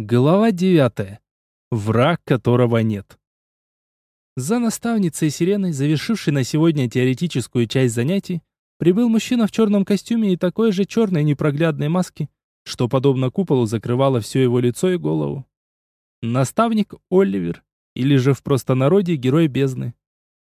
Глава 9. Враг, которого нет. За наставницей Сиреной, завершившей на сегодня теоретическую часть занятий, прибыл мужчина в черном костюме и такой же черной непроглядной маске, что, подобно куполу, закрывало все его лицо и голову. Наставник Оливер, или же в простонародье герой бездны.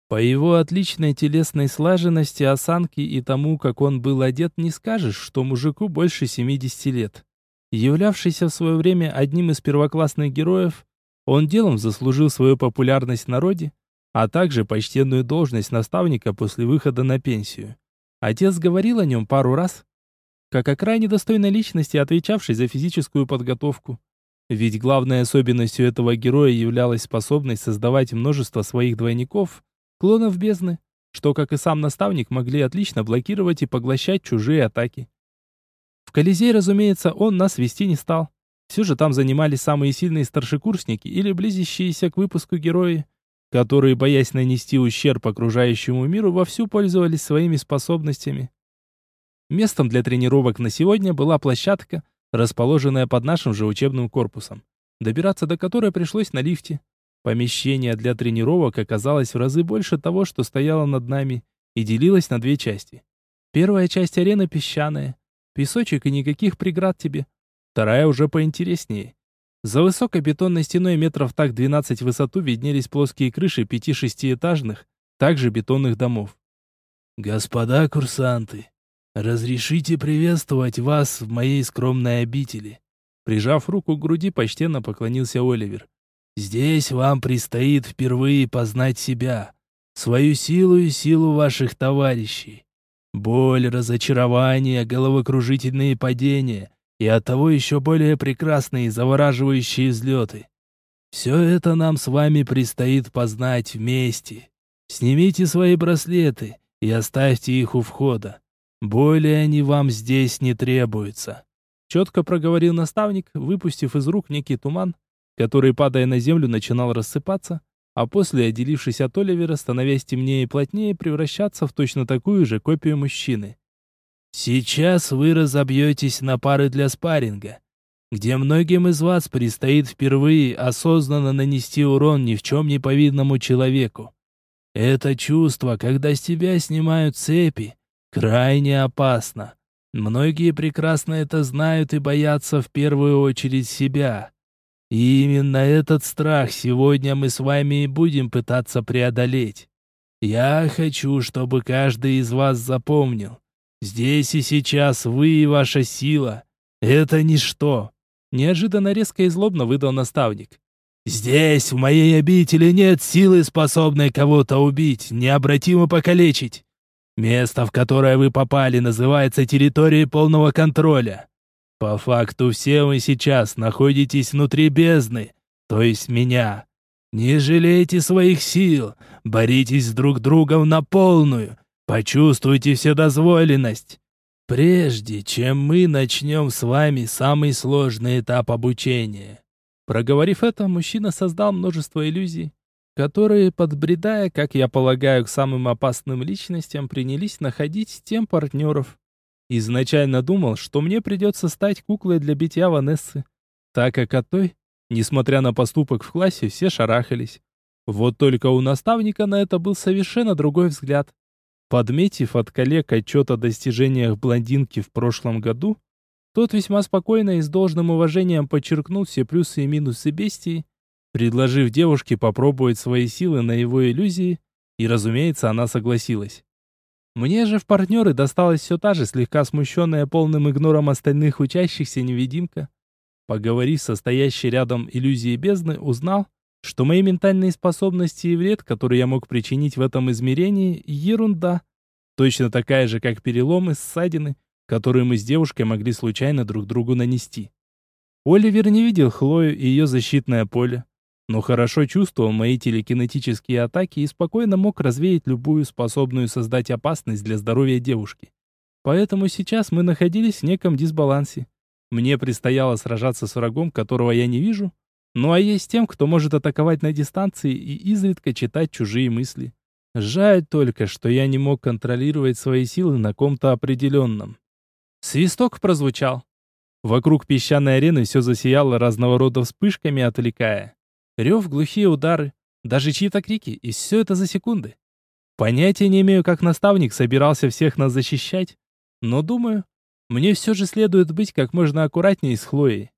По его отличной телесной слаженности, осанке и тому, как он был одет, не скажешь, что мужику больше 70 лет. Являвшийся в свое время одним из первоклассных героев, он делом заслужил свою популярность в народе, а также почтенную должность наставника после выхода на пенсию. Отец говорил о нем пару раз, как о крайне достойной личности, отвечавшей за физическую подготовку. Ведь главной особенностью этого героя являлась способность создавать множество своих двойников, клонов бездны, что, как и сам наставник, могли отлично блокировать и поглощать чужие атаки. Колизей, разумеется, он нас вести не стал. Все же там занимались самые сильные старшекурсники или близящиеся к выпуску герои, которые, боясь нанести ущерб окружающему миру, вовсю пользовались своими способностями. Местом для тренировок на сегодня была площадка, расположенная под нашим же учебным корпусом, добираться до которой пришлось на лифте. Помещение для тренировок оказалось в разы больше того, что стояло над нами, и делилось на две части. Первая часть арены песчаная, Песочек и никаких преград тебе. Вторая уже поинтереснее. За высокой бетонной стеной метров так 12 в высоту виднелись плоские крыши пяти-шестиэтажных, также бетонных домов. «Господа курсанты, разрешите приветствовать вас в моей скромной обители». Прижав руку к груди, почтенно поклонился Оливер. «Здесь вам предстоит впервые познать себя, свою силу и силу ваших товарищей. Боль, разочарование, головокружительные падения и оттого еще более прекрасные завораживающие взлеты. Все это нам с вами предстоит познать вместе. Снимите свои браслеты и оставьте их у входа. Более они вам здесь не требуются. Четко проговорил наставник, выпустив из рук некий туман, который, падая на землю, начинал рассыпаться, а после, отделившись от Оливера, становясь темнее и плотнее, превращаться в точно такую же копию мужчины. «Сейчас вы разобьетесь на пары для спарринга, где многим из вас предстоит впервые осознанно нанести урон ни в чем не повидному человеку. Это чувство, когда с тебя снимают цепи, крайне опасно. Многие прекрасно это знают и боятся в первую очередь себя». И именно этот страх сегодня мы с вами и будем пытаться преодолеть. Я хочу, чтобы каждый из вас запомнил. Здесь и сейчас вы и ваша сила — это ничто. Неожиданно резко и злобно выдал наставник. Здесь, в моей обители, нет силы, способной кого-то убить, необратимо покалечить. Место, в которое вы попали, называется территорией полного контроля. По факту все вы сейчас находитесь внутри бездны, то есть меня. Не жалейте своих сил, боритесь друг с другом на полную, почувствуйте вседозволенность. Прежде чем мы начнем с вами самый сложный этап обучения. Проговорив это, мужчина создал множество иллюзий, которые, подбредая, как я полагаю, к самым опасным личностям, принялись находить тем партнеров, Изначально думал, что мне придется стать куклой для битья Ванессы, так как от той, несмотря на поступок в классе, все шарахались. Вот только у наставника на это был совершенно другой взгляд. Подметив от коллег отчет о достижениях блондинки в прошлом году, тот весьма спокойно и с должным уважением подчеркнул все плюсы и минусы бестии, предложив девушке попробовать свои силы на его иллюзии, и, разумеется, она согласилась. Мне же в партнеры досталась все та же слегка смущенная полным игнором остальных учащихся невидимка. Поговорив со стоящей рядом иллюзией бездны, узнал, что мои ментальные способности и вред, который я мог причинить в этом измерении, ерунда. Точно такая же, как переломы, ссадины, которые мы с девушкой могли случайно друг другу нанести. Оливер не видел Хлою и ее защитное поле но хорошо чувствовал мои телекинетические атаки и спокойно мог развеять любую способную создать опасность для здоровья девушки. Поэтому сейчас мы находились в неком дисбалансе. Мне предстояло сражаться с врагом, которого я не вижу, ну а есть тем, кто может атаковать на дистанции и изредка читать чужие мысли. Жаль только, что я не мог контролировать свои силы на ком-то определенном. Свисток прозвучал. Вокруг песчаной арены все засияло разного рода вспышками, отвлекая. Рев, глухие удары, даже чьи-то крики, и все это за секунды. Понятия не имею, как наставник собирался всех нас защищать, но думаю, мне все же следует быть как можно аккуратнее с Хлоей.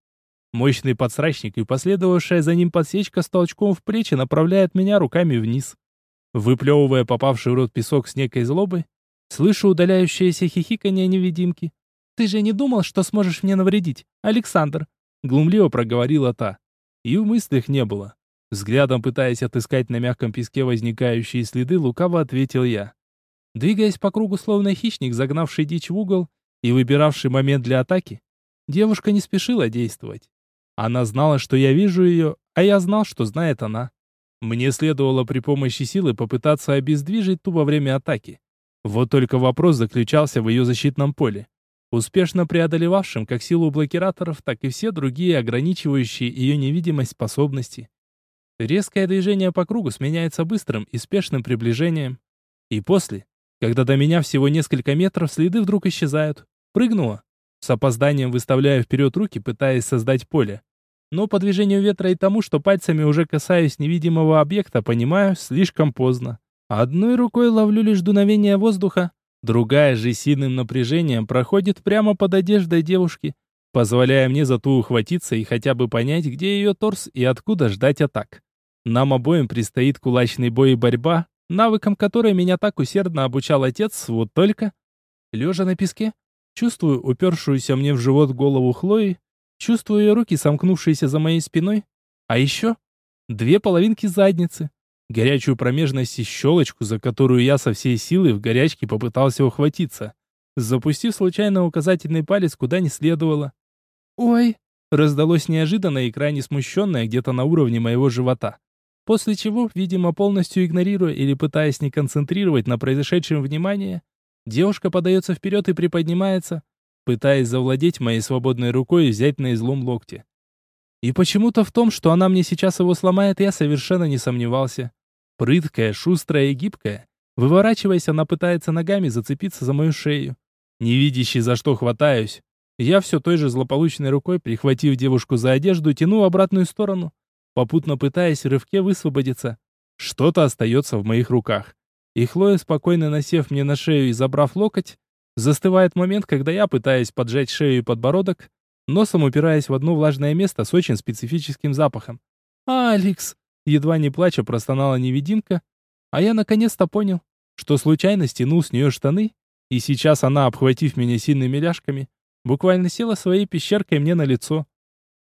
Мощный подсрачник и последовавшая за ним подсечка с толчком в плечи направляет меня руками вниз. Выплевывая попавший в рот песок с некой злобой, слышу удаляющееся хихиканье невидимки. «Ты же не думал, что сможешь мне навредить, Александр?» Глумливо проговорила та. И в мыслях не было. Взглядом пытаясь отыскать на мягком песке возникающие следы, лукаво ответил я. Двигаясь по кругу словно хищник, загнавший дичь в угол и выбиравший момент для атаки, девушка не спешила действовать. Она знала, что я вижу ее, а я знал, что знает она. Мне следовало при помощи силы попытаться обездвижить ту во время атаки. Вот только вопрос заключался в ее защитном поле, успешно преодолевавшем как силу блокираторов, так и все другие ограничивающие ее невидимость способности. Резкое движение по кругу сменяется быстрым и спешным приближением. И после, когда до меня всего несколько метров, следы вдруг исчезают. Прыгнула. С опозданием выставляя вперед руки, пытаясь создать поле. Но по движению ветра и тому, что пальцами уже касаюсь невидимого объекта, понимаю, слишком поздно. Одной рукой ловлю лишь дуновение воздуха, другая же сильным напряжением проходит прямо под одеждой девушки, позволяя мне за ту ухватиться и хотя бы понять, где ее торс и откуда ждать атак. Нам обоим предстоит кулачный бой и борьба, навыкам которой меня так усердно обучал отец, вот только... Лежа на песке, чувствую упершуюся мне в живот голову Хлои, чувствую ее руки, сомкнувшиеся за моей спиной, а еще две половинки задницы, горячую промежность и щелочку, за которую я со всей силы в горячке попытался ухватиться, запустив случайно указательный палец куда не следовало. «Ой!» — раздалось неожиданно и крайне смущенное где-то на уровне моего живота. После чего, видимо, полностью игнорируя или пытаясь не концентрировать на произошедшем внимание, девушка подается вперед и приподнимается, пытаясь завладеть моей свободной рукой и взять на излом локти. И почему-то в том, что она мне сейчас его сломает, я совершенно не сомневался. Прыткая, шустрая и гибкая, выворачиваясь, она пытается ногами зацепиться за мою шею. Не видящий, за что хватаюсь, я все той же злополучной рукой, прихватив девушку за одежду, тяну в обратную сторону, попутно пытаясь в рывке высвободиться. Что-то остается в моих руках. И Хлоя, спокойно насев мне на шею и забрав локоть, застывает момент, когда я, пытаясь поджать шею и подбородок, носом упираясь в одно влажное место с очень специфическим запахом. «Алекс!» Едва не плача простонала невидимка, а я наконец-то понял, что случайно стянул с нее штаны, и сейчас она, обхватив меня сильными ляжками, буквально села своей пещеркой мне на лицо.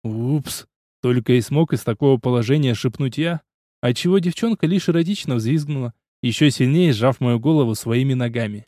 «Упс!» Только и смог из такого положения шепнуть я, отчего девчонка лишь эротично взвизгнула, еще сильнее сжав мою голову своими ногами.